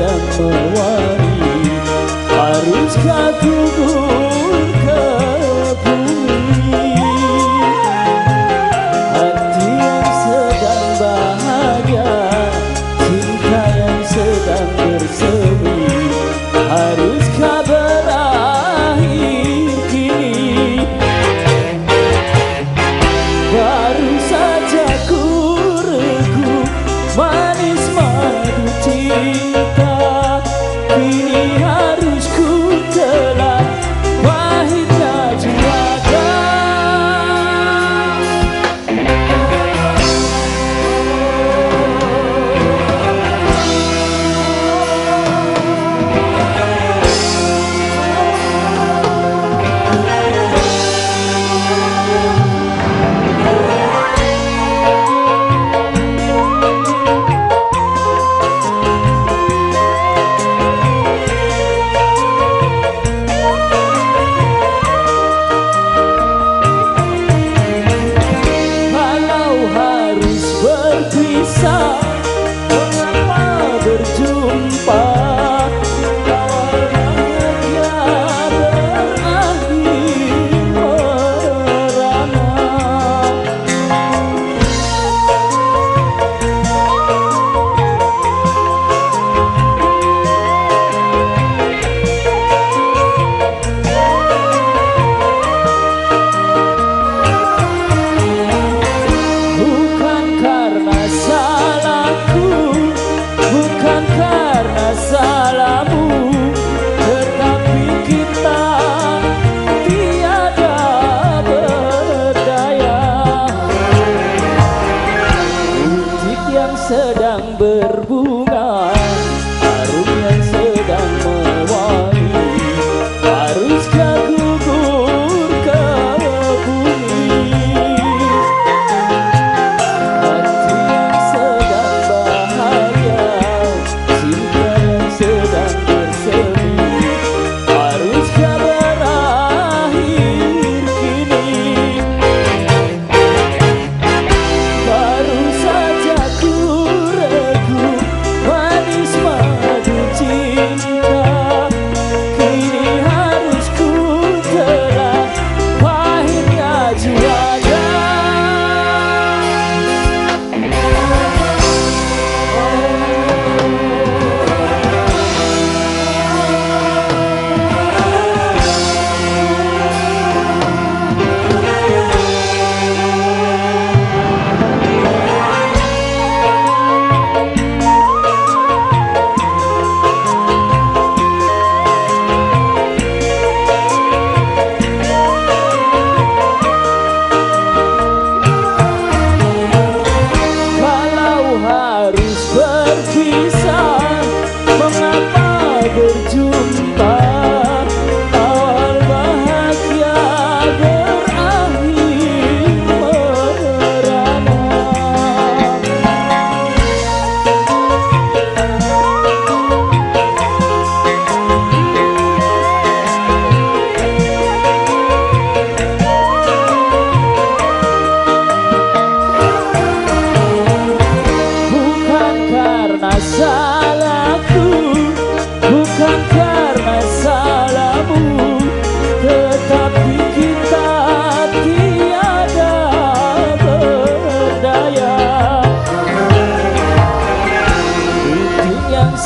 dan mewari Haruskah tubuh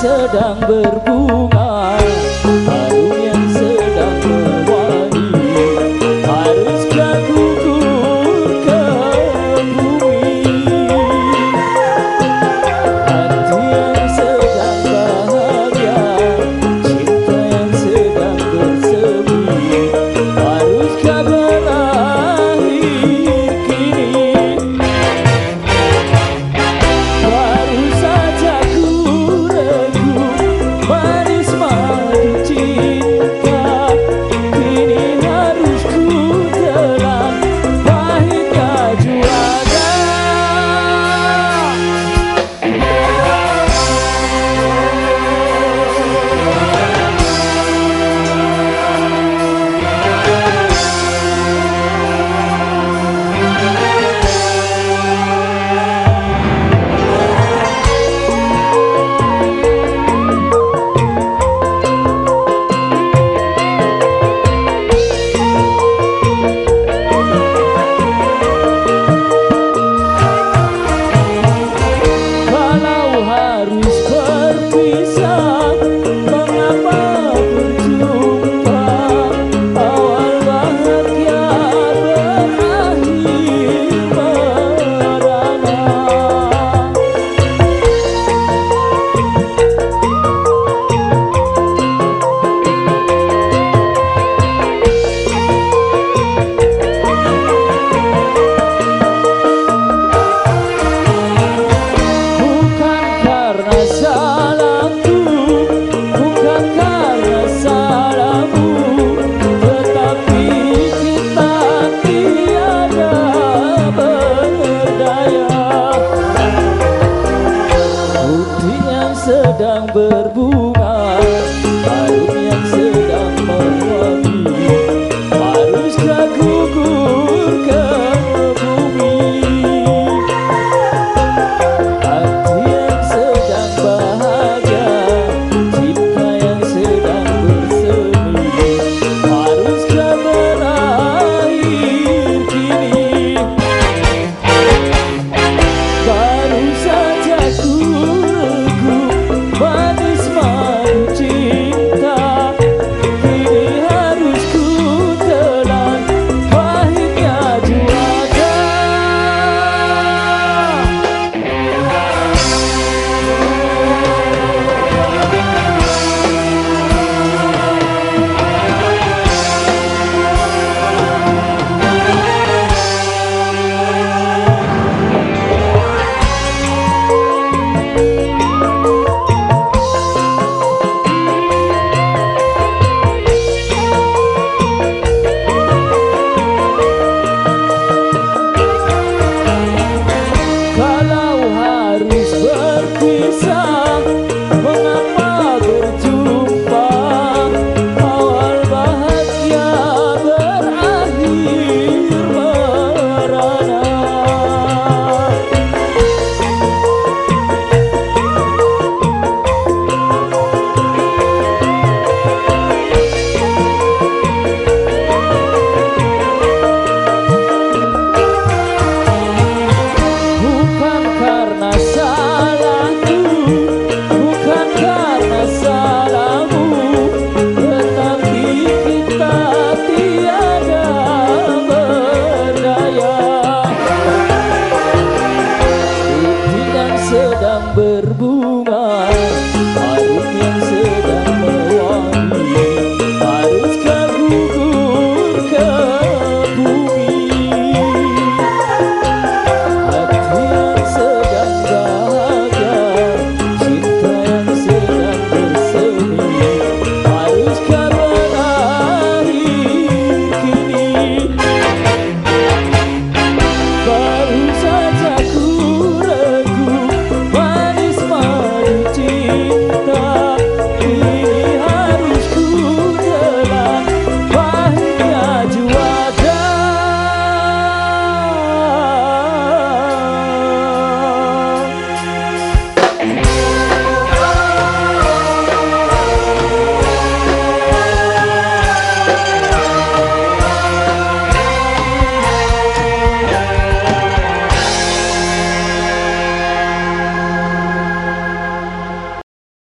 sedang berbunga sedang berbunga harum yang sedang mewangi sun.